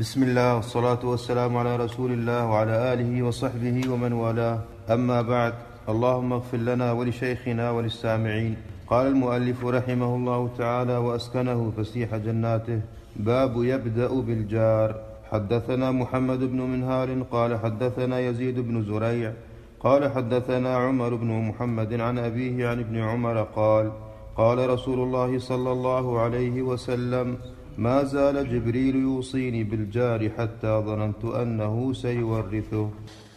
بسم الله والصلاة والسلام على رسول الله وعلى آله وصحبه ومن والاه أما بعد اللهم اغفر لنا ولشيخنا وللسامعين قال المؤلف رحمه الله تعالى وأسكنه فسيح جناته باب يبدأ بالجار حدثنا محمد بن منهار قال حدثنا يزيد بن زريع قال حدثنا عمر بن محمد عن أبيه عن ابن عمر قال قال رسول الله صلى الله عليه وسلم ما زال جبريل يوصيني بالجار حتى ظننت أنه سيورثه.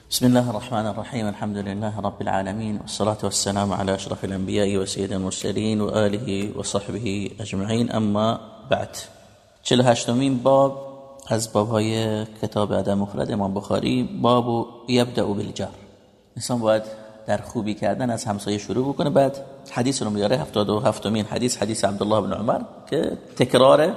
بسم الله الرحمن الرحيم. الحمد لله رب العالمين. والصلاة والسلام على أشرف الأنبياء وسيد المرسلين وآله وصحبه أجمعين. أما بعد 48 باب از بابهای کتاب ادب مفرد امام بخاری. باب یبدأ بالجار. انسان باید در خوبی کردن از همسایه شروع بکنه. بعد حدیث رو میاره 77 مین حدیث حدیث عبدالله بن عمر که تکرار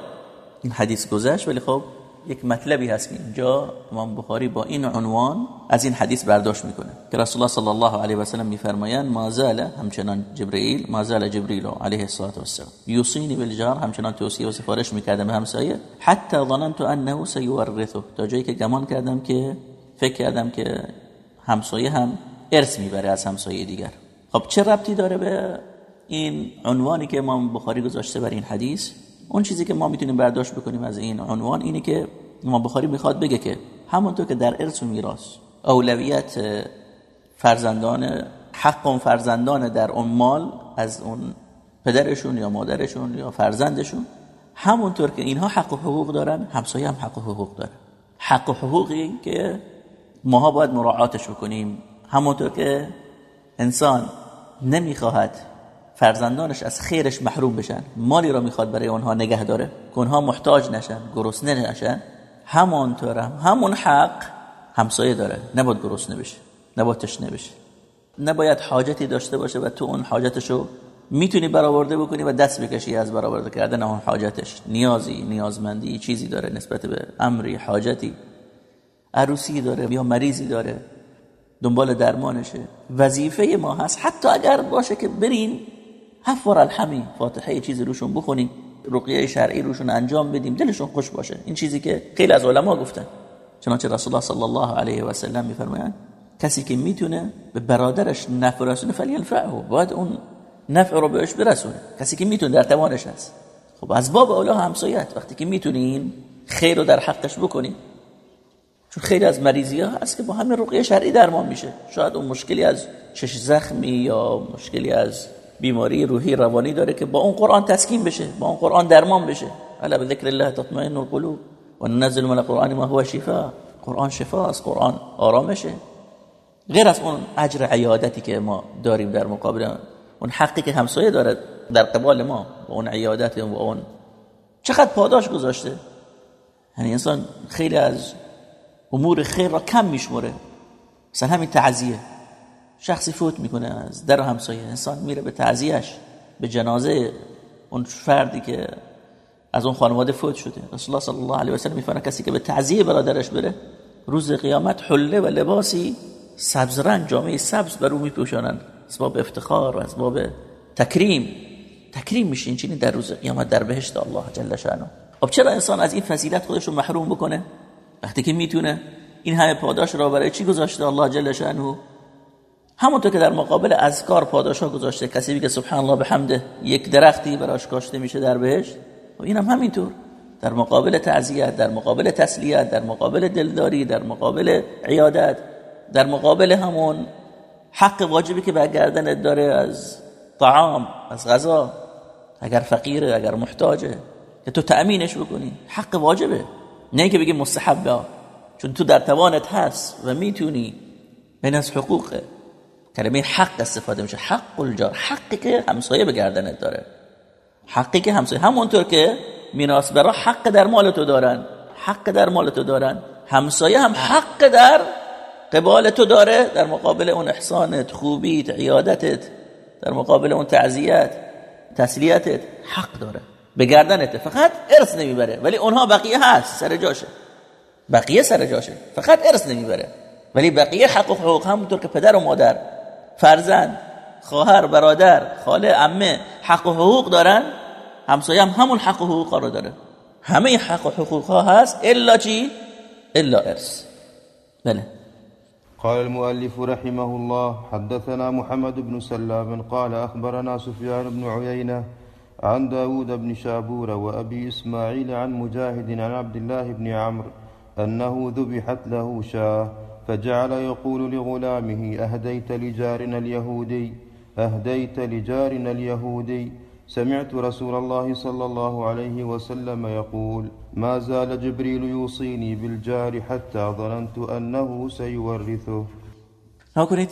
این حدیث گذشت ولی خب یک مطلبی هست که اینجا امام بخاری با این عنوان از این حدیث برداشت می‌کنه. که رسول الله صلی الله علیه و سلم میفرمایند ما زال همچنان جبرئیل ما زال جبرئیل علیه الصلاه و السلام یوصینی بالجار همچنان توصیه و سفارش می‌کرده به همسایه. حتی ظننت انه سیورثه. تا جایی که گمان کردم که فکر کردم که همسایه هم ارث می‌بره از همسایه دیگر. خب چه ربطی داره به این عنوانی که امام بخاری گذاشته بر این حدیث؟ اون چیزی که ما می‌تونیم برداشت بکنیم از این عنوان اینه که امام بخاری می‌خواد بگه که همونطور که در ارث و میراث اولویت فرزندان حق اون فرزندان در اون مال از اون پدرشون یا مادرشون یا فرزندشون همونطور که اینها حق و حقوق دارن همسایه هم حق و حقوق داره. حق و حقوقی که ماها باید مراعاتش بکنیم. همونطور که انسان نمی‌خواهد فرزندانش از خیرش محروم بشن مالی را می‌خواد برای اونها نگه داره که محتاج نشن گرسنه نشن همانطور هم همون حق همسایه داره نباید گرسنه بشه نباید تشنه بشه. نباید حاجتی داشته باشه و تو اون حاجتشو می‌تونی برآورده بکنی و دست بکشی از برآورده کردن اون حاجتش. نیازی نیازمندی چیزی داره نسبت به امری حاجتی. عروسی داره یا مریضی داره دنبال درمانشه. وظیفه ما هست حتی اگر باشه که برین حفر الحمی فاتحه چیزی روشون بخونیم رقیه شرعی روشون انجام بدیم دلشون خوش باشه. این چیزی که خیلی از علما گفتن. چنانچه رسول الله صلی الله علیه و سلم میفرمایند کسی که می‌تونه به برادرش نفع رسونه فلینفعه باید اون نفع رو بهش برسونه. کسی که می‌تونه در توانش هست. خب از باب اولا همسایت. وقتی که می‌تونین خیر رو در حقش بکنین چون خیلی از مریضی ها هست که با همین رقیه شرعی درمان میشه. شاید اون مشکلی از چش زخمی یا مشکلی از بیماری روحی روانی داره که با اون قرآن تسکین بشه با اون قرآن درمان بشه. الا بذکر الله تطمئن القلوب و ننزل من القرآن ما هو شفا قرآن شفا است قرآن آرامشه. غیر از اون اجر عیادتی که ما داریم در مقابل اون حقی که همسایه داره در قبال ما و اون عیادت و اون چقدر پاداش گذاشته. یعنی انسان خیلی از امور خیر را کم میشمره مثلا همین تعزیه. شخصی فوت می‌کنه از در همسایه انسان میره به تعزیهش به جنازه اون فردی که از اون خانواده فوت شده. رسول الله صلی الله علیه و سلم میفرماید کسی که به تعزیه برادرش بره روز قیامت حله و لباسی سبز رنگ جامعه سبز بر او میپوشانند. اسباب افتخار و اسباب تکریم. تکریم میشه این در روز قیامت در بهشت الله جل شانه خب چرا انسان از این فضیلت خودش رو محروم بکنه؟ وقتی که می‌تونه این همه پاداش را برای چی گذاشته الله جل شانه همونطور که در مقابل اذکار پاداش ها گذاشته. کسی که سبحان الله بحمده یک درختی براش کاشته میشه در بهشت. و اینم هم همینطور. در مقابل تعزیت در مقابل تسلیت در مقابل دلداری در مقابل عیادت در مقابل همون حق واجبی که برگردن داره از طعام از غذا. اگر فقیره اگر محتاجه که تو تأمینش بکنی. حق واجبه. نه که بگی مستحبه چون تو در توانت هست و می‌تونی. بین از حقوقه. کلمه حق استفاده میشه. حق الجار حقی که همسایه به گردنت داره. حقی که همسایه. همونطور که میراث برا حق در مال تو دارن. حق در مال تو دارن. همسایه هم حق در قبال تو داره. در مقابل اون احسانت خوبیت عیادتت. در مقابل اون تعذیت تسلیتت. حق داره. به گردنت. فقط ارث نمی‌بره. ولی اونها بقیه هست. سر جاشه. بقیه سر جاشه. فقط ارث نمی‌بره. ولی بقیه حق و حقوق همونطور که پدر و مادر فرزند خواهر برادر خاله عمه حق و حقوق دارن؟ همسایه هم همون حق و حقوق رو داره. همه حق و حقوق ها هست الا چی؟ الا ارث. بله. قال المؤلف رحمه الله حدثنا محمد بن سلام قال أخبرنا سفيان بن عيينة عن داود بن شابور وأبي إسماعيل عن مجاهد عن عبد الله بن عمرو أنه ذبحت له شاة فجعل يقول لغلامه أهديت لجارنا اليهودي أهديت لجارنا اليهودي. سمعت رسول الله صلى الله عليه وسلم يقول ما زال جبريل يوصيني بالجار حتى ظننت أنه سيورثه. نکنید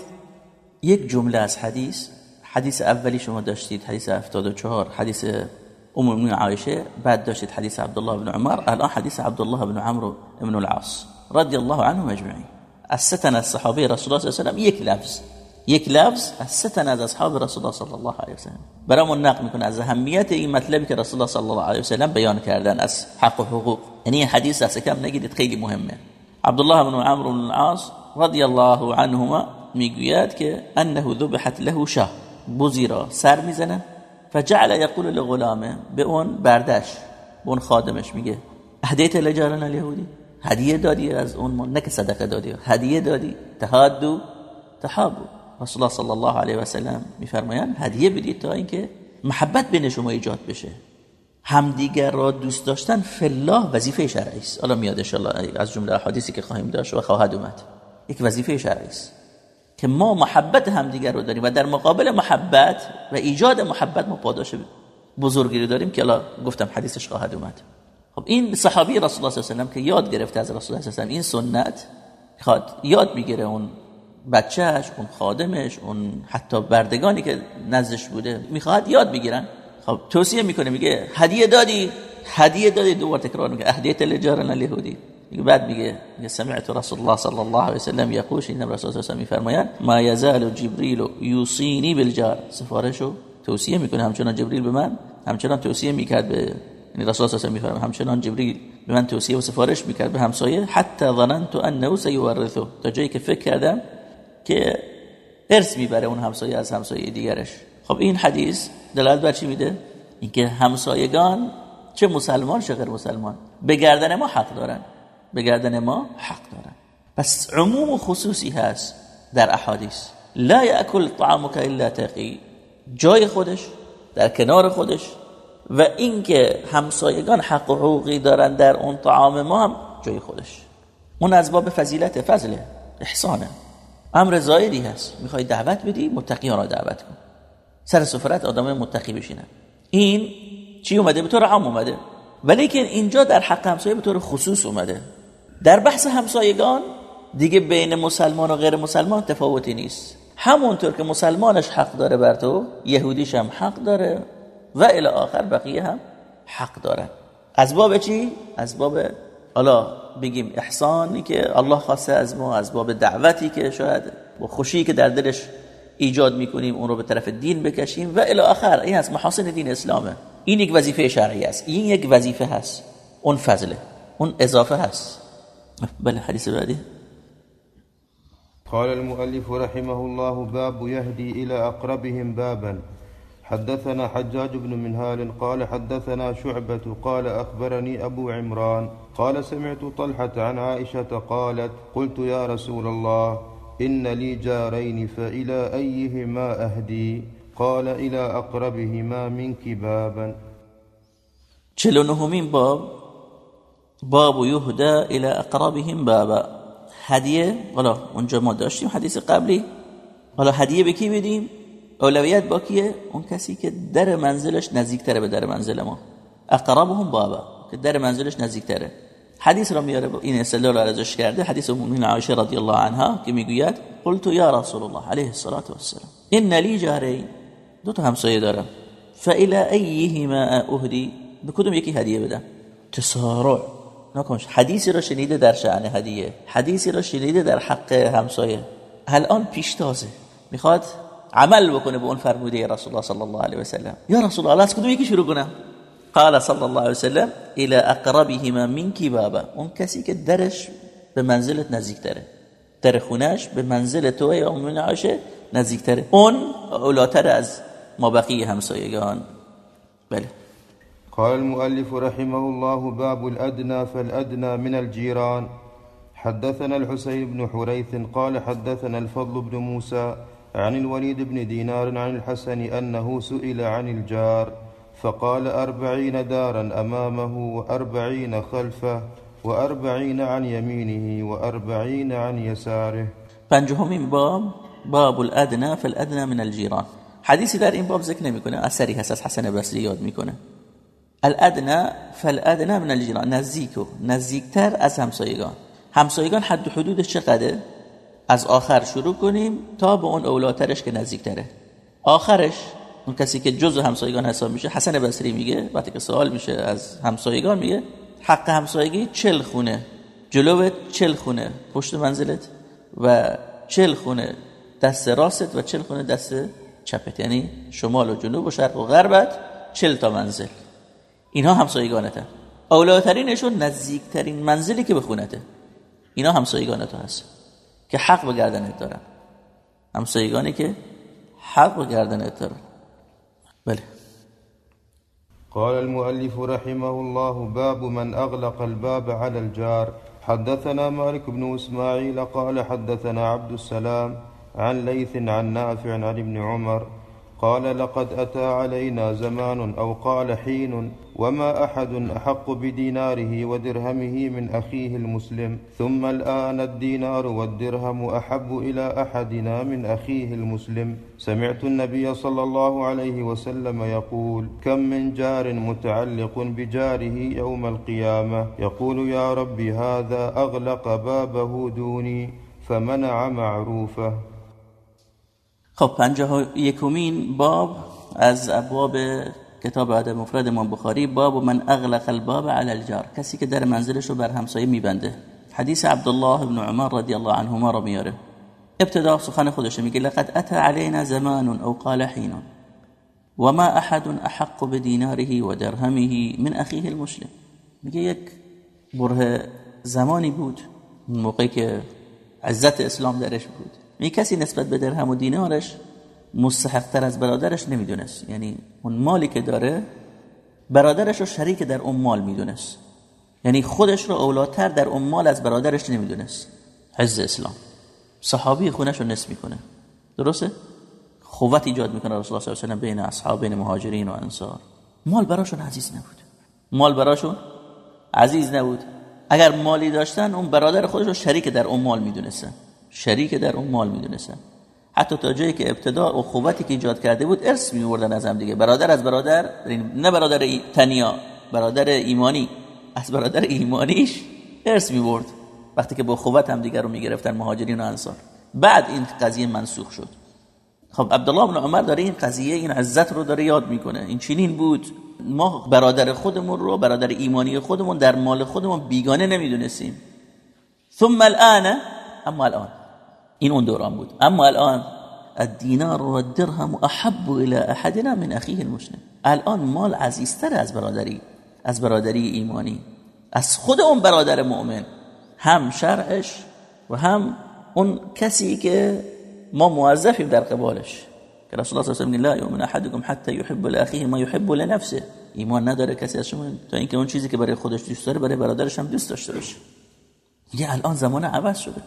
یک جمله از حدیث حدیث اولی شما داشتید حدیث 74 حدیث ام المؤمنین عایشه بعد داشتید حدیث عبدالله بن عمر الان حدیث عبدالله بن عمرو بن العاص رضی الله عنهم اجمعین. از ستن از صحابه رسول الله صلی الله علیه و یک لفظ یک لفظ از ستن از اصحاب رسول الله صلی الله علیه و سلم برامون نقل میکنه از اهمیت این مطلبی که رسول الله صلی الله علیه و سلم بیان کردن از حق و حقوق. یعنی این حدیث دست کم نگیرید خیلی مهمة. عبدالله بن عمرو بن العاص رضی الله عنهما میگوید که أنه ذبحت له شاه. بزی را سر میزنه فجعل یقول لغلامه به اون بردش به اون خادمش میگه اهدیت لجارنا الیهودی هدیه دادی از اون ما نه که صدقه دادی هدیه دادی تهادو تحابو. رسول الله صلی الله علیه و سلم میفرمایند هدیه بدید تا اینکه محبت بین شما ایجاد بشه. همدیگر را دوست داشتن فلاح وظیفه شرعی است. حالا میاد ان از جمله احادیثی که خواهیم داشت و خواهد اومد. یک وظیفه شرعی است که ما محبت همدیگر رو داریم و در مقابل محبت و ایجاد محبت ما پاداش بزرگی رو داریم که الان گفتم حدیثش خواهد اومد. خب این صحابی رسول الله صلی الله علیه و که یاد گرفته از رسول الله صلی الله علیه و این سنت خواد یاد می‌گیره اون بچهش اون خادمش اون حتی بردگانی که نزدش بوده می‌خواد یاد بگیرن. خب توصیه می‌کنه میگه هدیه دادی هدیه دادی دوبار تکرار میگه اهدیت لجارنا الیهودی بعد میگه سمعت رسول الله صلی الله علیه و سلم یقول این رسول الله صلی میفرمایند ما یزال جبریل یوصینی بالجار. سفارشو توصیه می‌کنه همچنان جبریل به من همچنان توصیه می‌کرد به یعنی رسول الله و همچنان جبریل به من توصیه و سفارش می‌کرد به همسایه حتی ظننت انه سیورثه. تا جایی که فکر کردم که ارث می‌بره اون همسایه از همسایه دیگرش. خب این حدیث دلالت بر چی میده؟ اینکه همسایگان چه مسلمان چه غیر مسلمان. به گردن ما حق دارن. به گردن ما حق دارن. پس عموم و خصوصی هست در احادیث. لا یاکل طعامک الا تقی. جای خودش در کنار خودش و اینکه همسایگان حق و حقوقی دارن در اون طعام ما هم جای خودش. اون از باب فضیلت فضله احسانه امر زایری هست. می‌خوای دعوت بدی متقیان را دعوت کن. سر سفرت آدم متقی بشینن این چی اومده؟ به طور عام اومده. ولی که اینجا در حق همسایه به طور خصوص اومده. در بحث همسایگان دیگه بین مسلمان و غیر مسلمان تفاوتی نیست. همونطور که مسلمانش حق داره بر تو یهودیش هم حق داره. و الی آخر بقیه هم حق داره از باب چی؟ از باب حالا بگیم احسانی که الله خواسته از ما از باب دعوتی که شاید با خوشی که در دلش ایجاد می‌کنیم اون رو به طرف دین بکشیم و الی آخر. این از محاسن دین اسلامه. این یک وظیفه شرعی است. این یک وظیفه هست. اون فضله اون اضافه هست. بله حدیث بعدی. قال المؤلف رحمه الله باب يهدي إلى أقربهم بابا. حدثنا حجاج بن منهال قال حدثنا شعبة قال أخبرني أبو عمران قال سمعت طلحة عن عائشة قالت قلت يا رسول الله إن لي جارين فإلى أيهما أهدي؟ قال إلى أقربهما منك بابا. چلو نهمين باب باب يهدى إلى أقربهم بابا. هدیه حالا اونجا ما داشتیم حدیث قبلی. کی بدیم؟ اولویت با کیه؟ اون کسی که در منزلش نزدیکتره به در منزل ما. اقربهم بابا که در منزلش نزدیکتره. حدیث را میاره این استدلال را ازش کرده حدیث ام عایشه رضی الله عنها که می‌گوید قلت یا رسول الله علیه الصلاه و السلام ان لی جارین دو تا همسایه دارم. فالى ایهما اهدی. به کدوم یکی هدیه بدم؟ تسارع. نکنش حدیثی را شنیده در شأن هدیه. حدیثی را شنیده در حق همسایه. الان پیشتازه می‌خواد عمل بکنه به اون فرموده رسول الله صلی الله علیه و سلم یا رسول الله از کدوم یکی شروع کنم قال صلی الله علیه و سلم إلى أقربهما منك بابا اون کسی که درش به منزلت نزدیکتره در خونش به منزل تو یا ام عایشه نزدیکتره اون اولاتر از ما بقیه همسایگان بله. قال المؤلف رحمه الله باب الأدنى فالأدنى من الجيران. حدثنا الحسين بن حريث قال حدثنا الفضل بن موسى عن الوليد بن دينار عن الحسن أنه سئل عن الجار فقال أربعين دارا أمامه وأربعين خلفه وأربعين عن يمينه وأربعين عن يساره. پنجمین باب باب الادنا فالادنا من الجيران حدیثی در باب ذکر نمی‌کنه اثری هست حسن بصری یاد می‌کنه. الادنا فالادنا من الجيران نزدیک و نزدیکتر از همسایگان حد و حدودش چقدره؟ از آخر شروع کنیم تا به اون اولاترش که نزدیکتره. آخرش اون کسی که جزء همسایگان حساب میشه حسن بصری میگه وقتی که سوال میشه از همسایگان میگه حق همسایگی چل خونه. جلوت چل خونه. پشت منزلت و چل خونه دست راست و چل خونه دست چپت. یعنی شمال و جنوب و شرق و غربت چل تا منزل. اینها همسایگانته. اولاترینشون نزدیکترین منزلی که به خونته. اینا همسایگان تو هست. که حق به گردنت دارن همسایگانی که حق به گردنت دارن بله. قال المؤلف رحمه الله باب من أغلق الباب على الجار. حدثنا مالك بن إسماعيل قال حدثنا عبد السلام عن ليث عن نافع عن ابن عمر قال لقد أتى علينا زمان أو قال حين وما أحد أحق بديناره ودرهمه من أخيه المسلم. ثم الآن الدينار والدرهم أحب إلى أحدنا من أخيه المسلم. سمعت النبي صلى الله عليه وسلم يقول كم من جار متعلق بجاره يوم القيامة. يقول يا رب هذا أغلق بابه دوني فمنع معروفه. خب پنجاه یکمین باب از ابواب کتاب ادب مفرد امام بخاری باب من اغلق الباب على الجار. کسی که در منزلش رو بر همسایه میبنده. حدیث عبدالله بن عمر رضی الله عنهما رو میاره. ابتدا سخن خودش میگه لقد اتى علينا زمان او قال حين. وما احد احق بدیناره و درهمه من اخیه المسلم. میگه یک بره زمانی بود موقعی که عزت اسلام درش بود. می کسی نسبت به درهم و دینارش مستحقتر از برادرش نمی‌دونست. یعنی اون مالی که داره برادرش رو شریک در اون مال می‌دونست. یعنی خودش رو اولادتر در اون مال از برادرش نمی‌دونست. حز اسلام صحابی خونش رو نصف می‌کنه. درسته؟ خوت ایجاد می‌کنه رسول الله صلی الله علیه و بین اصحاب بین مهاجرین و انصار. مال براشون عزیز نبود. مال براشون عزیز نبود. اگر مالی داشتن اون برادر خودش رو شریک در اون مال می‌دونستن شریک در اون مال می‌دونستن. حتی تا جایی که ابتدا اخوتی که ایجاد کرده بود ارث میوردن از هم دیگه. برادر از برادر نه برادر تنیا برادر ایمانی. از برادر ایمانیش ارث میورد وقتی که با اخوت هم دیگه رو می‌گرفتن مهاجرین و انصار. بعد این قضیه منسوخ شد. خب عبدالله بن عمر داره این قضیه این عزت رو داره یاد می‌کنه. این چنین بود. ما برادر خودمون رو برادر ایمانی خودمون در مال خودمون بیگانه نمی‌دونستیم. ثم الان اما الان این اون دوران بود. اما الان الدینار و الدرهم احب الى احدنا من اخیه المسلم. الان مال عزیزتر از برادری از برادری ایمانی از خود اون برادر مؤمن. هم شرعش و هم اون کسی که ما موظفیم در قبالش. که رسول الله صلی الله علیه و یؤمن احدکم حتی يحب لاخیه ما يحب لنفسه. ایمان نداره کسی از شما. تا اینکه اون چیزی که برای خودش دوست داره برای برادرش هم دوست داشته باشه. میگه الان زمان عوض شده.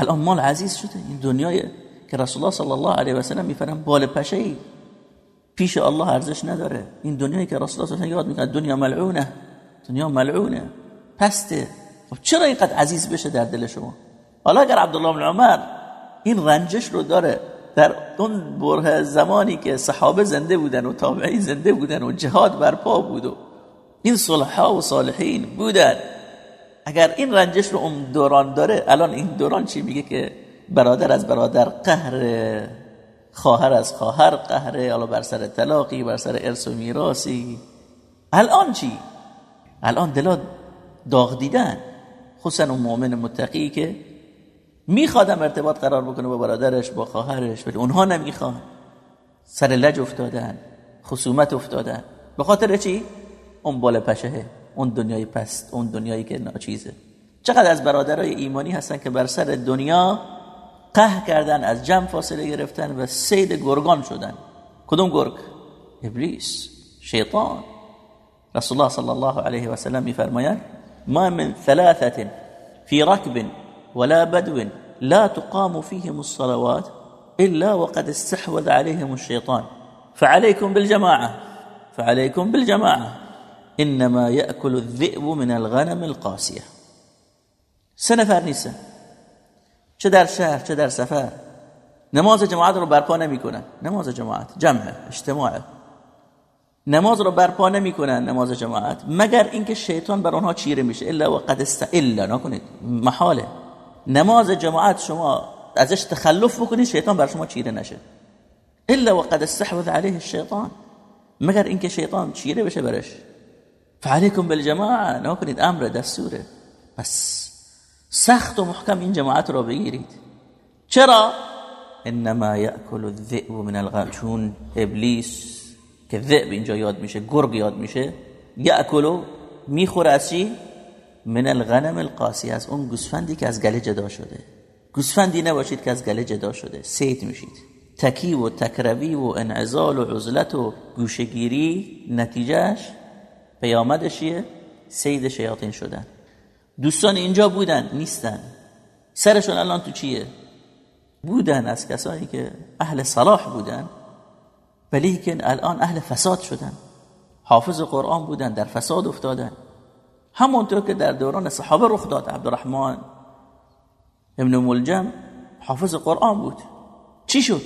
الان مال عزیز شده. این دنیای که رسول الله صلی الله علیه و سلم میفرم بال پشه ای. پیش الله ارزش نداره. این دنیایی که رسول الله صلی الله یاد می‌کنه دنیا ملعونه. دنیا ملعونه. پسته. خب چرا اینقدر عزیز بشه در دل شما؟ حالا اگر عبدالله بن عمر این رنجش رو داره در اون بره زمانی که صحابه زنده بودن و تابعین زنده بودن و جهاد برپا بود و این صلحا و صالحین بودن اگر این رنجش رو اون دوران داره الان این دوران چی میگه که برادر از برادر قهر خواهر از خواهر قهر حالا بر سر طلاقی بر سر ارث و میراثی. الان چی؟ الان دلا داغ دیدن. خصوصا اون مؤمن متقی که میخوادم ارتباط قرار بکنه با برادرش با خواهرش ولی اونها نمی‌خوان. سر لج افتادن خصومت افتادن. به خاطر چی؟ اون بالا پشهه اون دنیای پست اون دنیایی که ناچیزه. چقدر از برادرای ایمانی هستن که بر سر دنیا قه کردن از جمع فاصله گرفتن و سید گرگان شدن. کدوم گرگ؟ ابلیس شیطان. رسول الله صلی الله علیه و سلم میفرمایند ما من ثلاثه في ركب ولا بدو لا تقام فيهم الصلوات إلا وقد استحوذ عليهم الشيطان فعليكم بالجماعة فعليكم بالجماعة. إنما يأكل الذئب من الغنم القاسية. سه نفر نیستن چه در شهر چه در سفر. نماز جماعت رو برپا نمیکنن نماز جماعت جمعه اجتماعه نماز رو برپا نمیکنن نماز جماعت مگر اینکه شیطان بر آنها چیره میشه. الا وقد است الا نکنید. محاله. نماز جماعت شما ازش تخلف بکنید شیطان بر شما چیره نشه. الا وقد استحوذ عليه الشیطان. مگر اینکه شیطان چیره بشه برش؟ فعلیکم بالجماعه نکنید امر دستوره. بس سخت و محکم این جماعت رو بگیرید. چرا؟ انما یاکل الذئب من الغنم چون ابلیس که ذئب اینجا یاد میشه گرگ یاد میشه یاکلو می‌خوره من الغنم القاسی از اون گوسفندی که از گله جدا شده. گوسفندی نباشید که از گله جدا شده. سید میشید. تکی و تکروی و انعزال و عزلت و گوشگیری نتیجهش پیامدشیه سید شیاطین شدن. دوستان اینجا بودن نیستن. سرشون الان تو چیه؟ بودن از کسانی که اهل صلاح بودن ولی که الان اهل فساد شدن. حافظ قرآن بودن در فساد افتادن. همونطور که در دوران صحابه رخ داد عبدالرحمن ابن ملجم حافظ قرآن بود. چی شد؟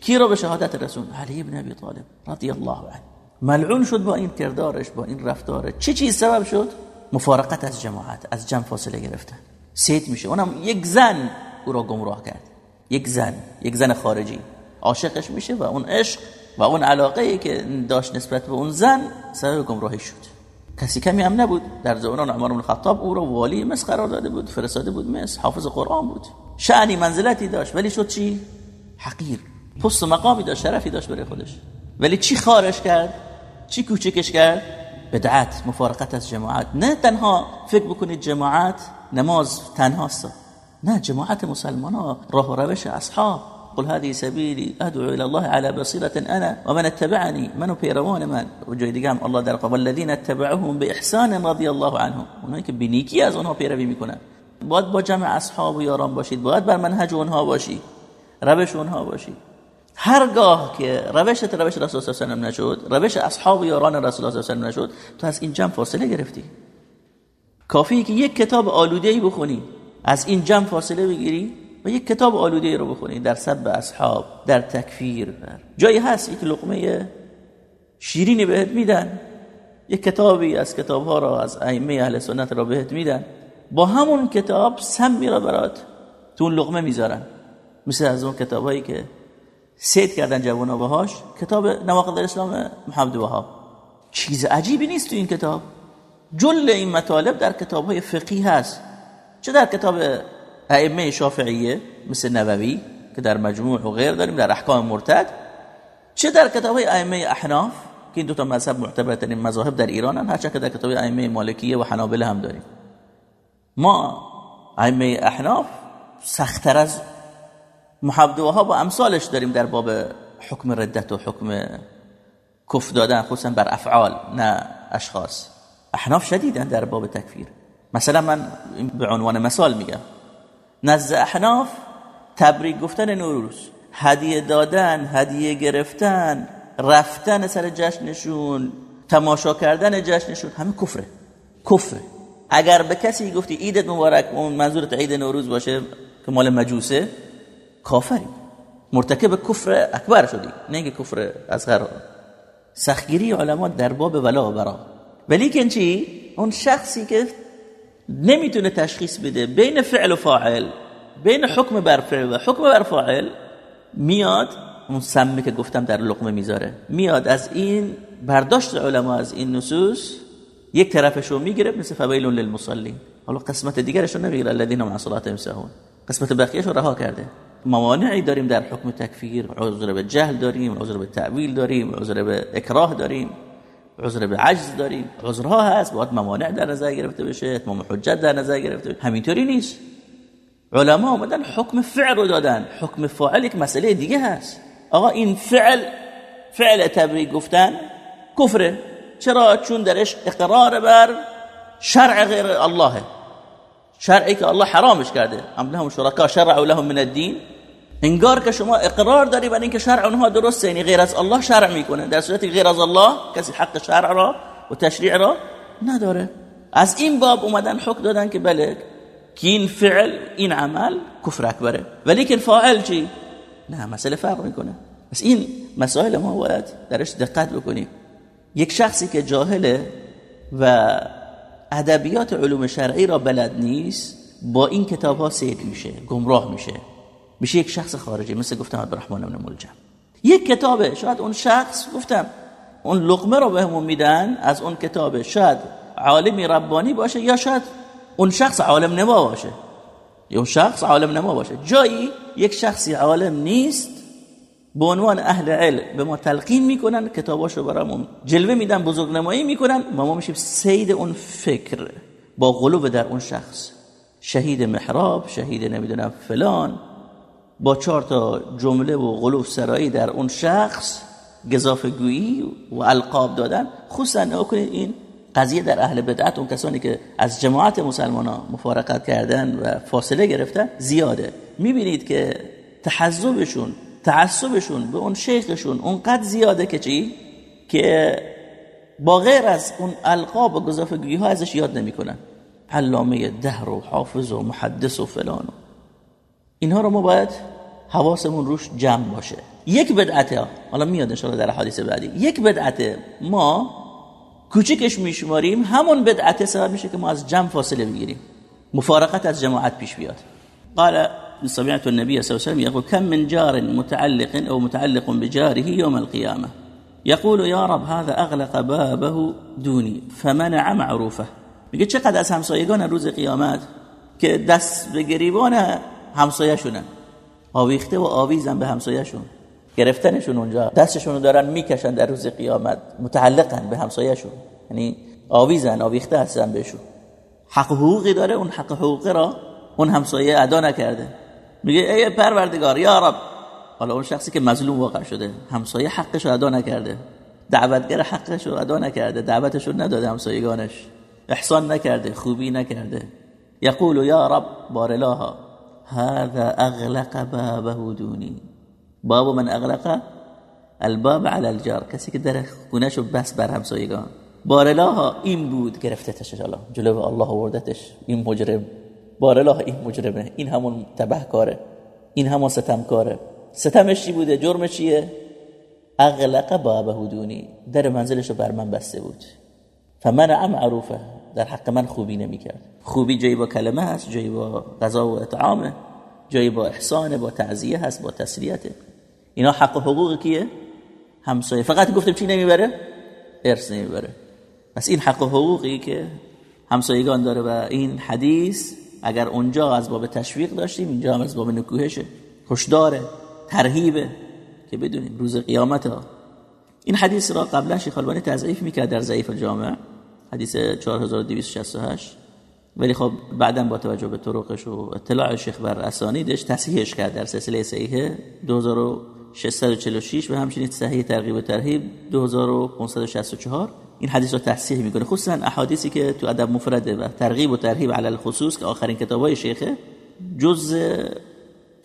کی رو به شهادت رسول علی ابن ابی طالب رضی الله عنه. ملعون شد با این کردارش با این رفتارش. چه چیز سبب شد؟ مفارقت از جماعت از جمع فاصله گرفتن. سید میشه. اونم یک زن او را گمراه کرد. یک زن یک زن خارجی. عاشقش میشه و اون عشق و اون علاقه ای که داشت نسبت به اون زن سبب گمراهی شد. کسی کمی هم نبود. در زمان عمر بن خطاب او را والی مصر قرار داده بود فرستاده بود مصر. حافظ قرآن بود. شعنی منزلتی داشت. ولی شد چی؟ حقیر. پست مقامی داشت. شرفی داشت برای خودش. ولی چی خارش کرد؟ چی کوچکش کرد؟ بدعت مفارقت از جماعت. نه تنها فکر بکنید جماعت نماز تنهاست. نه جماعت مسلمان ها راه و روش اصحاب. قل هذه سبیلی ادعو الى الله على بصيره انا ومن اتبعني منو پیروان من. و دیگه هم الله در قبل الذين اتبعوهم باحسان رضی الله عنهم. اونایی که بنیکی از اونها پیروی می‌کنن. باید با جمع اصحاب و یاران باشید. باید بر منهج اونها باشید روش اونها باشید هرگاه که روشت روش رسول الله صلی نشد روش اصحاب و یاران رسول الله صلی الله نشد تو از این جمع فاصله گرفتی. کافی که یک کتاب آلوده ای بخونی از این جمع فاصله بگیری و یک کتاب آلوده رو بخونی در سب اصحاب در تکفیر. جایی هست یک لقمه شیرینی بهت میدن یک کتابی از کتاب ها را از ائمه اهل سنت را بهت میدن با همون کتاب سمی را برات تو لقمه می‌ذارن. مثل از اون کتابایی که سید کردن جوونا باهاش کتاب نواقض الاسلام محمد وهاب. چیز عجیبی نیست تو این کتاب. جل این مطالب در کتاب های فقهی هست. چه در کتاب ائمه شافعیه مثل نووی که در مجموع و غیر داریم در احکام مرتد چه در کتاب های ائمه احناف که این دو تا مذهب معتبرترین مذاهب در ایران هست هرچند که در کتاب ائمه مالکیه و حنابله هم داریم. ما ائمه احناف سختتر از محبدوها با امثالش داریم در باب حکم ردت و حکم کف دادن خصوصا بر افعال نه اشخاص. احناف شدیدن در باب تکفیر. مثلا من به عنوان مثال میگم. نزد احناف تبریک گفتن نوروز. هدیه دادن هدیه گرفتن رفتن سر جشنشون تماشا کردن جشنشون همه کفره. کفره. اگر به کسی گفتی عیدت مبارک اون منظورت عید نوروز باشه که مال مجوسه کافری. مرتکب کفر اکبر شدی. نه کفر اصغر. سختگیری علما در باب ولا و برا. ولی که چی؟ اون شخصی که نمی‌تونه تشخیص بده بین فعل و فاعل بین حکم بر فعل و حکم بر فاعل میاد اون سمی که گفتم در لقمه می‌ذاره. میاد از این برداشت علما از این نصوص یک طرفشو می‌گیره مثل فویل للمصلین. حالا قسمت دیگرشو نمی‌گیره الذين مع صلاتهم سهون قسمت بقیهشو رها کرده. موانعی داریم در حکم تکفیر عذر به جهل داریم عذر به تعویل داریم عذر به اکراه داریم عذر به عجز داریم. عذرها هست باید موانع در نظر گرفته بشه اتمام حجت در نظر گرفته بشه. همینطوری نیست. علما آمدن حکم فعل رو دادن. حکم فاعل یک مسئله دیگه هست. آقا این فعل فعل تبریک گفتن کفره. چرا؟ چون درش اقرار بر شرع غیر الله شرعی که الله حرامش کرده. ام لهم شرکا شرعوا لهم من الدین. انگار که شما اقرار داری بر اینکه شرع اونها درسته. یعنی غیر از الله شرع می‌کنه. در صورتی غیر از الله کسی حق شرع را و تشریع را نداره. از این باب اومدن حکم دادن که بله که این فعل این عمل کفر اکبره. ولی که فاعل چی؟ نه مسئله فرق می‌کنه. پس این مسائل ما باید درش دقت بکنیم. یک شخصی که جاهله و ادبیات علوم شرعی را بلد نیست با این کتاب ها سید میشه گمراه میشه. میشه یک شخص خارجی مثل گفتم عبدالرحمن بن ملجم. یک کتابه شاید اون شخص گفتم اون لقمه رو بهمون میدن از اون کتابه شاید عالمی ربانی باشه یا شاید اون شخص عالم نما باشه. یا اون شخص عالم نما باشه. جایی یک شخصی عالم نیست به عنوان اهل علم به ما تلقین می‌کنن کتاباشو برامون جلوه میدن بزرگ نمایی می‌کنن و ما میشیم سید اون فکر با غلوب در اون شخص. شهید محراب شهید نمی‌دونم فلان. با چهار تا جمله و غلوب سرایی در اون شخص گذافه گویی و القاب دادن خصوصا نکنید این قضیه در اهل بدعت اون کسانی که از جماعت مسلمان ها مفارقت کردن و فاصله گرفتن زیاده می‌بینید که تحذبشون تعصبشون به اون شیخشون اونقدر زیاده که چی؟ که با غیر از اون القاب و گذافگویی ها ازش یاد نمی‌کنن علامه دهر و حافظ و محدث و فلان اینها رو ما باید حواسمون روش جمع باشه. یک بدعته حالا میاد انشاءالله در حدیث بعدی. یک بدعته ما کوچکش میشماریم همون بدعته سبب میشه که ما از جمع فاصله بگیریم. مفارقت از جماعت پیش بیاد. قال سمعت النبي صلى الله عليه وسلم يقول كم من جار متعلق أو متعلق بجاره يوم القيامة يقول يا رب هذا أغلق بابه دوني فمنع معروفه میگه چقدر از همسایگان روز قیامت که دست به گریبان همسایه‌شونن آویخته و آویزن به همسایه‌شون. گرفتنشون اونجا. دستشون رو دارن می‌کشن در روز قیامت. متعلقن به همسایه‌شون. یعنی آویزن آویخته هستن بهشون. حق حقوقی داره اون حق حقوق را اون همسایه ادا نکرده. میگه ای پروردگار یا رب. حالا اون شخصی که مظلوم واقع شده همسایه حقش رو ادا نکرده. دعوتگر حقش رو ادا نکرده. دعوتش رو نداده همسایگانش. احسان نکرده خوبی نکرده. یقول یا رب بارلاها هذا اغلق بابه دونی باب من اغلق الباب على الجار. کسی که در بس بر همسایگان بارلاها این بود گرفتتش جلو الله وردتش این مجرم. بارالله این مجرمه. این همون تبه کاره این همون ستم کاره ستمش چی بوده؟ جرمش چیه؟ اغلق بابه دونی در منزلش بر من بسته بود. فمنع معروفه در حق من خوبی نمی‌کرد. خوبی جایی با کلمه هست جایی با غذا و اطعامه جایی با احسانه با تعذیه هست با تسلیته اینا حق و حقوق کیه؟ همسایه. فقط گفتم چی نمی‌بره؟ ارث نمی‌بره. پس این حق و حقوقی که همسایگان داره و این حدیث اگر اونجا از باب تشویق داشتیم اینجا هم از باب نکوهشه. هشداره ترهیبه که بدونیم روز قیامت ها این حدیث را قبلا شیخ البانی تضعیف می‌کرد در ضعیف الجامع حدیث 4268 ولی خب بعدا با توجه به طرقش و اطلاع شیخ بر اسانیدش تصحیحش کرد در سلسله صحیحه 2646 و همچنین صحیح ترغیب و ترهیب 2564 این حدیث رو تصحیح می‌کنه. خصوصا احادیثی که تو ادب مفرده و ترغیب و ترهیب علی الخصوص که آخرین کتابای شیخه جز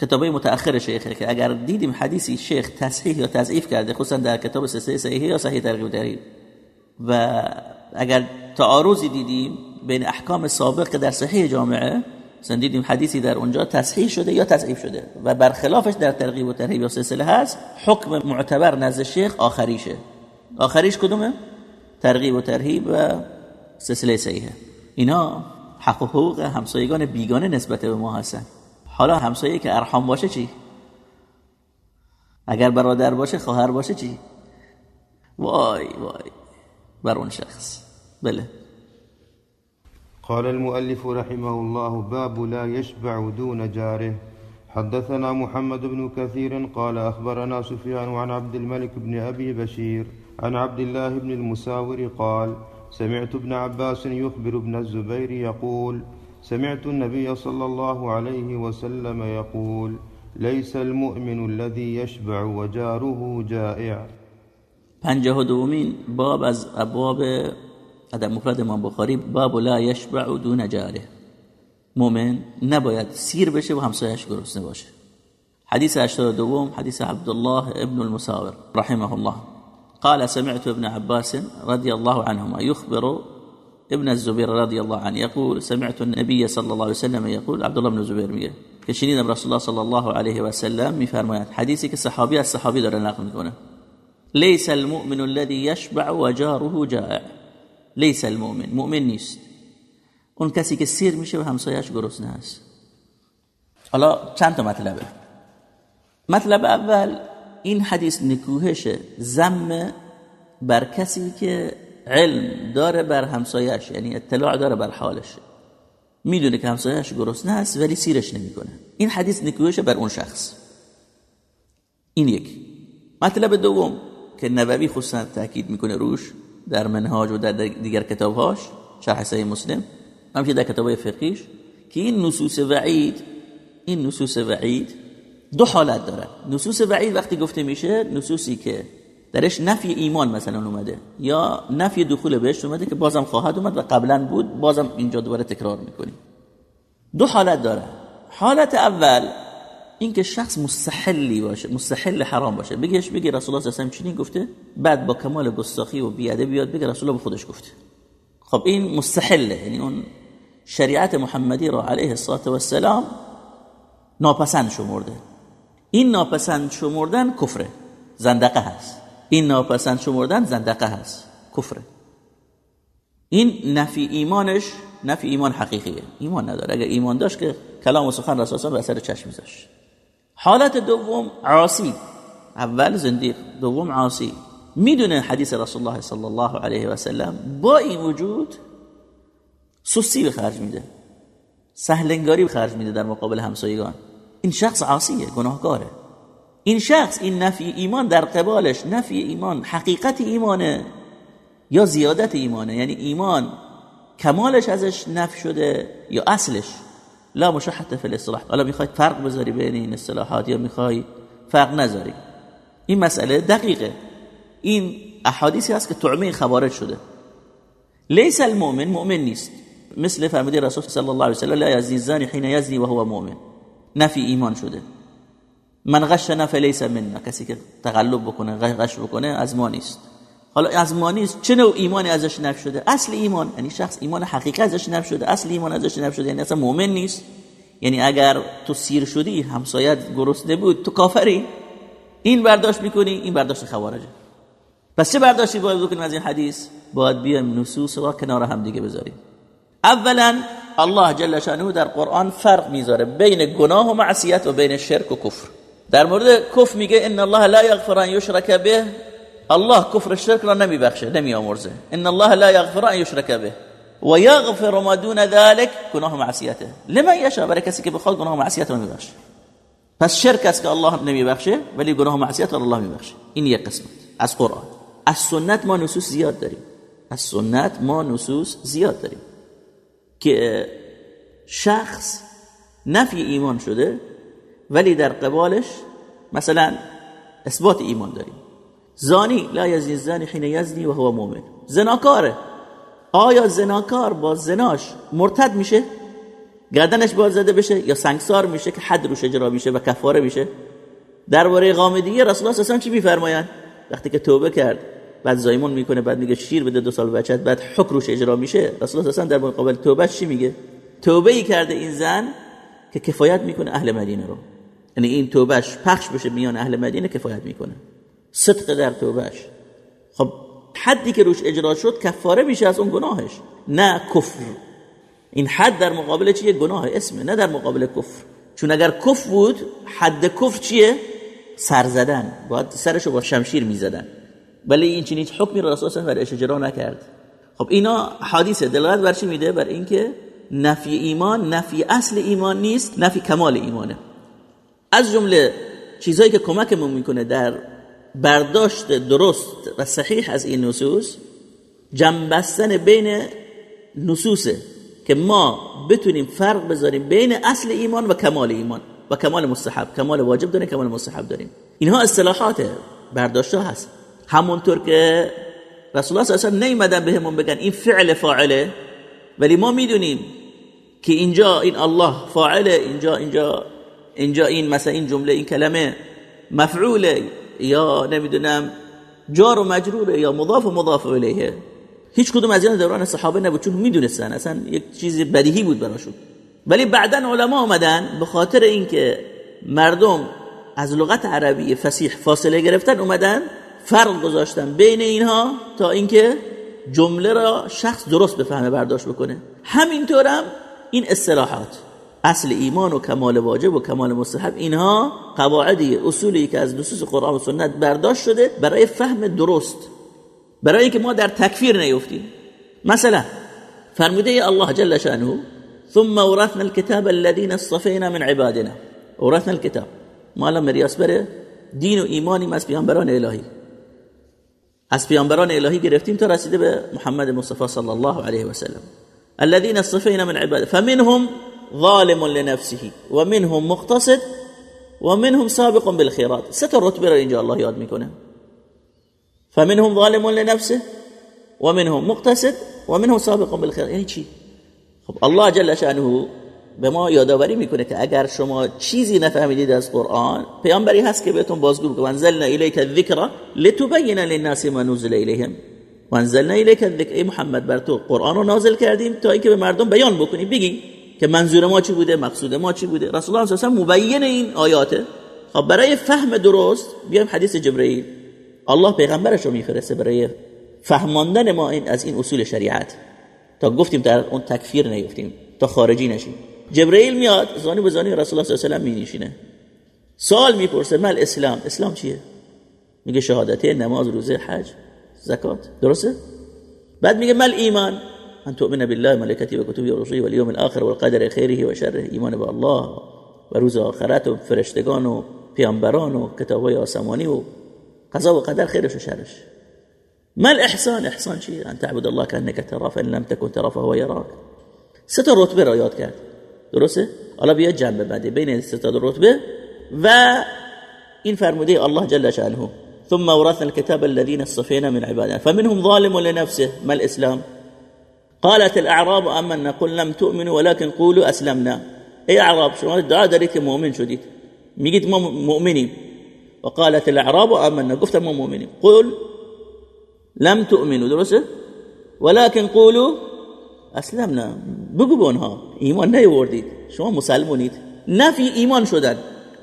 کتابای متأخر شیخه که اگر دیدیم حدیثی شیخ تصحیح یا تضعیف کرده خصوصا در کتاب سلسله صحیح یا صحیح ترغیب و ترهیب. و اگر تعارضی دیدیم بین احکام سابق در صحیح جامعه مثلا دیدیم حدیثی در اونجا تصحیح شده یا تضعیف شده و برخلافش در ترغیب و ترهیب یا سلسله هست حکم معتبر نزد شیخ آخریشه. آخریش کدومه؟ ترغیب و ترهیب و سلسله صحیحه. اینا حق و حقوق همسایگان بیگانه نسبت به ما هستن. حالا همسایه که ارحام باشه چی؟ اگر برادر باشه خواهر باشه چی؟ وای وای. بر اون شخص. بله. قال المؤلف رحمه الله باب لا يشبع دون جاره. حدثنا محمد بن كثير قال أخبرنا سفيان عن عبد الملك بن أبي بشير عن عبد الله بن المساور قال سمعت ابن عباس يخبر ابن الزبير يقول سمعت النبي صلى الله عليه وسلم يقول ليس المؤمن الذي يشبع وجاره جائع. پنجاه دومین باب از ابواب ادب مفرد امام بخاری باب لا یشبع دون جاره. مؤمن نباید سیر بشه و همسایش گرسنه باشه. حديث أشهر دوم حديث عبد الله ابن المساور رحمه الله. قال سمعت ابن عباس رضي الله عنهما يخبر ابن الزبير رضي الله عنه يقول سمعت النبي صلى الله عليه وسلم يقول عبد الله بن الزبير میگه. که شنیدم رسول الله صلى الله عليه وسلم میفرماید حدیثی که صحابی از صحابی داره نقل می‌کنه. ليس المؤمن الذي يشبع وجاره جائع. ليس المؤمن. مؤمن نیست. اون کسی که سیر میشه و همسایش گرسنه است. حالا چند تا مطلبه. مطلب اول این حدیث نکوهش زم بر کسی که علم داره بر همسایش یعنی اطلاع داره بر حالش. می‌دونه که همسایش گرسنه است ولی سیرش نمی‌کنه. این حدیث نکوهش بر اون شخص. این یک. مطلب دوم. که نبوی خصوصا تاکید می‌کنه روش در منهاج و در دیگر کتابهاش شرح صحیح مسلم همچنین در کتابای فقیش که این نصوص وعید این نصوص وعید دو حالت داره نصوص وعید وقتی گفته میشه نصوصی که درش نفی ایمان مثلا اومده یا نفی دخول بهش اومده که بازم خواهد اومد و قبلا بود بازم اینجا دوباره تکرار می‌کنیم. دو حالت داره حالت اول اینکه شخص مستحلی باشه مستحل حرام باشه بگیش بگی رسول الله صلی الله و گفته بعد با کمال گستاخی و بیاده بیاد بگه رسول الله به خودش گفته. خب این مستحله یعنی اون شریعت محمدی را علیه الصلاه و السلام ناپسند شمرده. این ناپسند شمردن کفره زندقه هست. این ناپسند شمردن زندقه هست کفره. این نفی ایمانش نفی ایمان حقیقیه. ایمان نداره. اگر ایمان داشت که کلام و سخن رسول به اثر چشم میذاشت. حالت دوم عاصی. اول زندیق دوم عاصی. می‌دونه حدیث رسول الله صلی الله علیه و سلم با این وجود سوسی به خرج میده سهلنگاری به خرج میده در مقابل همسایگان. این شخص عاصیه گناهکاره. این شخص این نفی ایمان در قبالش نفی ایمان حقیقت ایمانه یا زیادت ایمانه؟ یعنی ایمان کمالش ازش نف شده یا اصلش؟ لا مشحت فی الاصطلاح حالا می‌خوای فرق بذاری بین این اصطلاحات یا می‌خوای فرق نذاری این مسئله دقیقه این احادیثی هست که تعمه خوارج شده. لیس المؤمن مؤمن نیست مثل فرمودی رسول صلی الله علیه و سلم لا یزنی الزانی حين یزنی و هو مؤمن. نفی ایمان شده. من غش نفی لیس منا. کسی که تقلب بکنه غش بکنه از ما نیست. حالا از ما نیست. چه نوع ایمانی ازش نفی شده؟ اصل ایمان. یعنی شخص ایمان حقیقی ازش نفی شده. اصل ایمان ازش نفی شده. یعنی اصلا مؤمن نیست. یعنی اگر تو سیر شدی همسایت گرسنه بود تو کافری. این برداشت می‌کنی این برداشت خوارجه. پس چه برداشتی باید بکنیم از این حدیث؟ باید بیایم نصوص را کنار هم دیگه بذاریم. اولا الله جل شانه در قرآن فرق می‌ذاره بین گناه و معصیت و بین شرک و کفر. در مورد کفر میگه ان الله لا یغفر ان یشرک به الله کفر شرک را نمیبخشه نمیآمرزه. ان الله لا یغفر ان یشرک به. و ما دون ذلك گناه معصیته. لمن یشاء برای کسی که بخواد گناه معصیت رو میبخشه. پس شرک است که الله نمیبخشه ولی گناه معصیت رو الله میبخشه. این یک قسمت از قرآن. از سنت ما نصوص زیاد داریم. از سنت ما نصوص زیاد داریم. که شخص نفی ایمان شده ولی در قبالش مثلا اثبات ایمان داریم. زانی لا یزنی الزانی حین یزنی و هو مؤمن. زناکاره. آیا زناکار با زناش مرتد میشه؟ گردنش باز زده بشه یا سنگسار میشه که حد روش اجرا میشه و کفاره میشه؟ درباره غامدی رسول الله صلی چی میفرمایند وقتی که توبه کرد بعد زایمون می‌کنه بعد میگه شیر بده دو سال بچت بعد حکم روش اجرا میشه رسول الله اصلا در مقابل توبه چی میگه؟ توبه ای کرده این زن که کفایت می‌کنه اهل مدینه رو. یعنی این توبهش پخش بشه میان اهل مدینه کفایت می‌کنه. صدق در توبهش خب حدی که روش اجرا شد کفاره میشه از اون گناهش نه کفر. این حد در مقابل چیه؟ گناه اسمه نه در مقابل کفر. چون اگر کفر بود حد کفر چیه؟ سر زدن. باید سرشو با شمشیر می‌زدن. ولی این چنین حکمی را رسول الله اجرا نکرد. خب اینا حدیث دلالت بر چی میده؟ بر اینکه نفی ایمان نفی اصل ایمان نیست نفی کمال ایمانه. از جمله چیزهایی که کمکمون می‌کنه در برداشت درست و صحیح از این نصوص جنبستن بین نصوصه که ما بتونیم فرق بذاریم بین اصل ایمان و کمال ایمان و کمال مستحب. کمال واجب داریم کمال مستحب داریم. اینها اصطلاحات برداشت هست. همونطور که رسول الله صلی الله علیه و نیومدن بهمون بگن این فعل فاعله ولی ما می‌دونیم که اینجا این الله فاعله اینجا اینجا اینجا این مثلا این جمله این کلمه مفعوله. یا نمی‌دونم جار و مجروره یا مضاف و مضاف الیه. هیچ کدوم از این دوران صحابه نبود چون می‌دونستن اصلا یک چیز بدیهی بود براشون. ولی بعدا علما آمدن به خاطر اینکه مردم از لغت عربی فسیح فاصله گرفتن اومدن فرق گذاشتن بین اینها تا اینکه جمله را شخص درست بفهمه برداشت بکنه. همینطورم این اصطلاحات. اصل ایمان و کمال واجب و کمال مستحب اینها قواعدی اصولی که از نصوص قرآن و سنت برداشت شده برای فهم درست برای اینکه ما در تکفیر نیفتیم. مثلا فرموده الله جل شانه ثم ورثنا الكتاب الذين اصطفينا من عبادنا. ورثنا الكتاب. ما لم بره؟ دین و ایمانی از پیامبران الهی. از پیامبران الهی گرفتیم تا رسیده به محمد مصطفی صلی الله علیه و سلم. الذين اصطفينا من عباده فمنهم ظالم لنفسه. ومنهم مقتصد ومنهم سابق بالخيرات. ست رتبه رو اینجا الله یاد می‌کنه. فمنهم ظالم لنفسه ومنهم مقتصد ومنهم سابق بالخيرات. یعنی چی؟ خب الله جل شانه به ما یادآوری می‌کنه که اگر شما چیزی نفهمیدید از قرآن پیامبری هست که بهتون بازگو بکنه انزلنا الیک الذکر لتبین للناس ما نزل الیهم. وانزلنا الیک الذکر. ای محمد بر تو قرآن رو نازل کردیم تا اینکه به مردم بیان بکنی بگی که منظور ما چی بوده؟ مقصود ما چی بوده؟ رسول الله صلی الله علیه و مبین این آیاته. خب برای فهم درست بیایم حدیث جبرئیل. الله پیغمبرش رو میفرسته برای فهماندن ما این از این اصول شریعت. تا گفتیم در اون تکفیر نیفتیم تا خارجی نشیم. جبرئیل میاد زانی به زانی رسول الله صلی الله علیه و می نشینه سوال می‌پرسه مال اسلام؟ اسلام چیه؟ میگه شهادته نماز روزه حج زکات. درسته؟ بعد میگه مال ایمان. أن تؤمن بالله ملائکته و کتبه و رسله و الیوم الآخر و القدر خیره و شره ایمان به الله و روز آخرت و فرشتگان و پیامبران و ما الإحسان؟ إحسان چیه؟ أن تعبد الله كأنك تراه فإن لم تكن تراه فهو يراك. سه رتبه را یاد کرد. درسته؟ حالا بیا جنبه بعدی. بین رتبه و این فرموده الله جل شأنه. ثم ورثنا الكتاب الذين اصطفينا من عبادنا. فمنهم ظالم لنفسه. ما الإسلام؟ قالت الاعراب امنا قل لم تؤمنوا ولكن قولوا اسلمنا ای اعراب شما دعا دارید که مؤمن شدید میگید ما مؤمنیم وقالت الاعراب امنا گفتم ما مؤمنیم قل لم تؤمنوا درسته ولكن قولوا اسلمنا بگو به اونها ایمان نیوردید شما مسلمونید نفی ایمان شدن.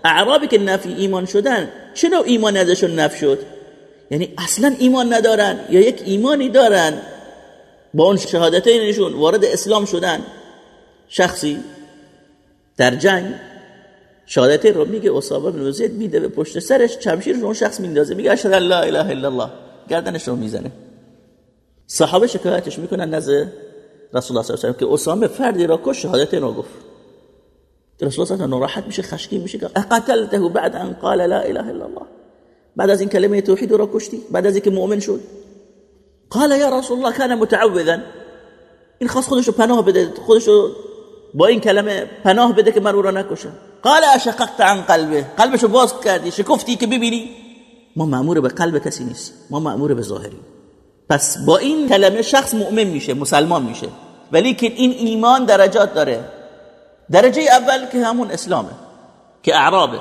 اعرابی که نفی ایمان شدن نوع ایمان ازشون نفی شد؟ یعنی اصلا ایمان ندارن. یا یک ایمانی دارن. با اون شهادتینشون وارد اسلام شدن. شخصی در جنگ شهادتین رو میگه اصابه بن زید میده به پشت سرش چمشیر اون شخص میندازه میگه اشهد لا اله الا الله. گردنش رو می‌زنه. صحابه شکایتش می‌کنن نزد رسول الله صلی الله علیه و که اسامه فردی را کش شهادت را گفت. رسول الله و میشه خشکی میشه اقتلته بعد ان قال لا اله الا الله. بعد از این کلمه توحید را کشتی بعد از اینکه مؤمن شد. قال یا رسول الله كان متعوذا. این خاص خودشو پناه بده خودشو با این کلمه پناه بده که من او را نکشم قال اشققت عن قلبه. قلبشو باز کردی شکفتی که ببینی. ما مأمور به قلب کسی نیست ما مأمور به ظاهری پس با این کلمه شخص مؤمن میشه مسلمان میشه. ولی که این ایمان درجات داره. درجه اول که همون اسلامه که اعرابه.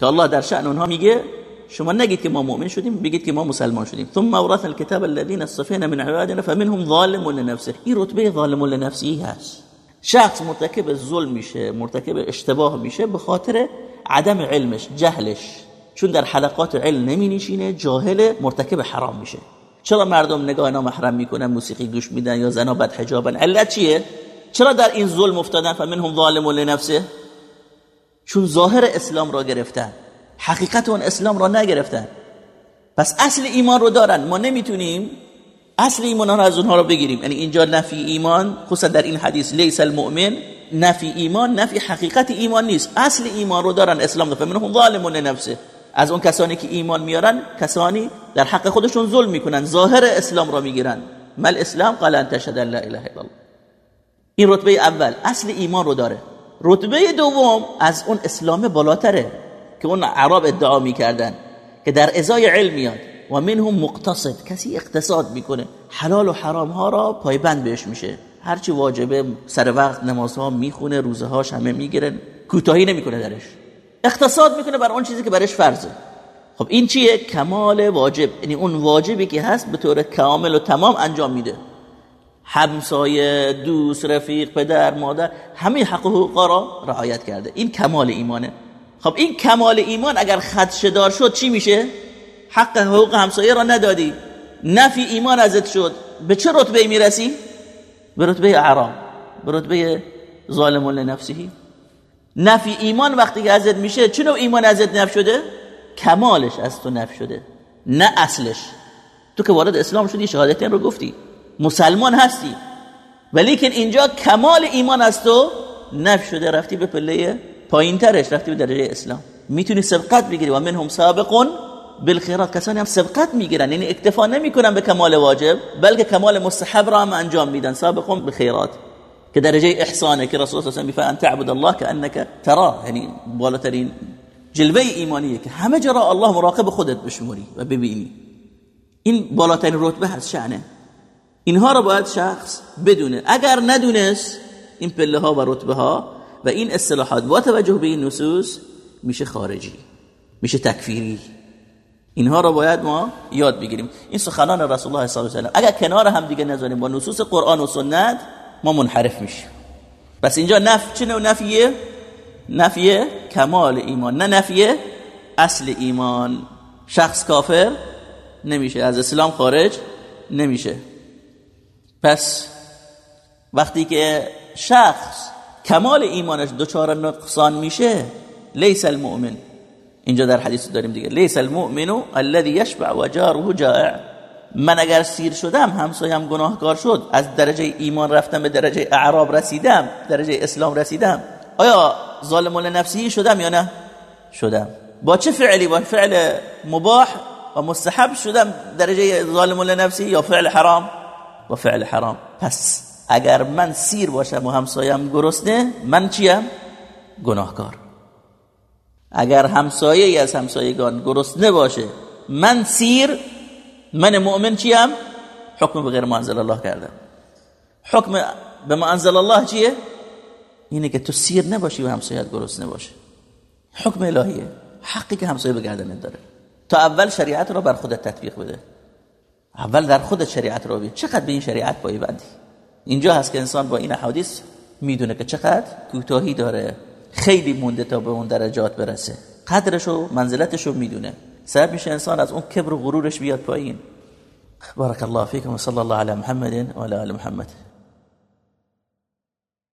که الله در شأن اونها میگه شما نگید که ما مؤمن شدیم بگید که ما مسلمان شدیم. ثم اورثنا الكتاب الذين اصطفينا من عبادنا فمنهم ظالم لنفسه. این رتبه ظالم لنفسه هست. شخص مرتکب ظلم میشه مرتکب اشتباه میشه به خاطر عدم علمش جهلش. چون در حلقات علم نمی نشینه جاهل مرتکب حرام میشه. چرا مردم نگاه نامحرم می‌کنن موسیقی گوش میدن یا زنا بد حجابن علت چیه؟ چرا در این ظلم افتادن؟ فمنهم ظالم لنفسه. چون ظاهر اسلام را گرفتن. حقیقت اون اسلام را نگرفتن. پس اصل ایمان رو دارن. ما نمی‌تونیم اصل ایمان ها از اونها رو بگیریم. یعنی اینجا نفی ایمان خصوصا در این حدیث لیس المؤمن. نفی ایمان نفی حقیقت ایمان نیست. اصل ایمان رو دارن اسلام دارن منهم ظالم لنفسه. از اون کسانی که ایمان میارن کسانی در حق خودشون ظلم می‌کنن. ظاهر اسلام را می‌گیرن. مل اسلام قال ان تشهد لا اله الا الله. این رتبه اول. اصل ایمان رو داره. رتبه دوم از اون اسلام بالاتره. که اون عرب ادعا می‌کردن که در ازای علم میاد. و منهم مقتصد کسی اقتصاد می‌کنه. حلال و حرام ها را پایبند بهش میشه. هرچی واجبه سر وقت نمازها می‌خونه روزه هاش همه می‌گیره. کوتاهی نمی‌کنه درش. اقتصاد می‌کنه بر اون چیزی که برش فرضه. خب این چیه؟ کمال واجب. یعنی اون واجبی که هست به طور کامل و تمام انجام میده. همسایه دوست رفیق پدر مادر همه حق و را رعایت کرده. این کمال ایمانه. خب این کمال ایمان اگر خدشدار شد چی میشه؟ حق حقوق همسایه را ندادی. نفی ایمان ازت شد. به چه رتبه می‌رسی؟ به رتبه اعرام به رتبه ظالم لنفسه. نفی ایمان وقتی که ازت میشه چه نوع ایمان ازت نف شده؟ کمالش از تو نف شده نه اصلش. تو که وارد اسلام شدی شهادتین رو گفتی. مسلمان هستی. ولی که اینجا کمال ایمان از تو نف شده. رفتی به پله پایین ترش رفتی به درجه اسلام. می‌تونی سبقت بگیری. و منهم سابقون بالخیرات. کسانی هم سبقت می‌گیرن. یعنی اکتفا نمی‌کنن به کمال واجب بلکه کمال مستحب را هم انجام میدن. سابقون بالخیرات. که درجه احسانه که رسول الله علیه و تعبد الله كانك تراه. یعنی بالاترین جلوه ایمانیه که همه جا را الله مراقب خودت بشموری و ببینی. این بالاترین رتبه هست شأنه. اینها را باید شخص بدونه. اگر ندونست این پله ها و رتبه ها و این اصطلاحات با توجه به این نصوص میشه خارجی میشه تکفیری. اینها را باید ما یاد بگیریم. این سخنان رسول الله صلی الله علیه و اگر کنار هم دیگه نذاریم با نصوص قرآن و سنت ما منحرف میشیم. بس اینجا نف چه نوع نفیه؟ نفی کمال ایمان نه نفی اصل ایمان. شخص کافر نمیشه از اسلام خارج نمیشه. پس وقتی که شخص کمال ایمانش دچار نقصان میشه لیس المؤمن. اینجا در حدیث داریم دیگه. لیس المؤمن الذي يشبع وجاره جائع. من اگر سیر شدم همسایم گناهکار شد. از درجه ایمان رفتم به درجه اعراب رسیدم درجه اسلام رسیدم. آیا ظالم نفسی شدم یا نه؟ شدم. با چه فعلی؟ با فعل مباح و مستحب شدم درجه ظالم نفسی یا فعل حرام؟ و فعل حرام. پس اگر من سیر باشم و همسایم گرسنه من چیم؟ گناهکار. اگر همسایه ای از همسایگان گرسنه باشه من سیر من مؤمن چیم؟ حکم به غیر ما الله کردم حکم به ما انزل الله چیه؟ اینه که تو سیر نباشی و همسایت گرسنه باشه. حکم الهیه. حقی که همسایه به گردنت داره. تا اول شریعت رو بر خودت تطبیق بده. اول در خودت شریعت رو بید چقدر به این شریعت بندی اینجا هست که انسان با این حدیث می‌دونه که چقدر کوتاهی داره. خیلی مونده تا به اون درجات برسه. قدرش و منزلتش رو می‌دونه. سبب میشه انسان از اون کبر و غرورش بیاد پایین. بارک الله فیکم و صلی الله علی محمد و علی محمد.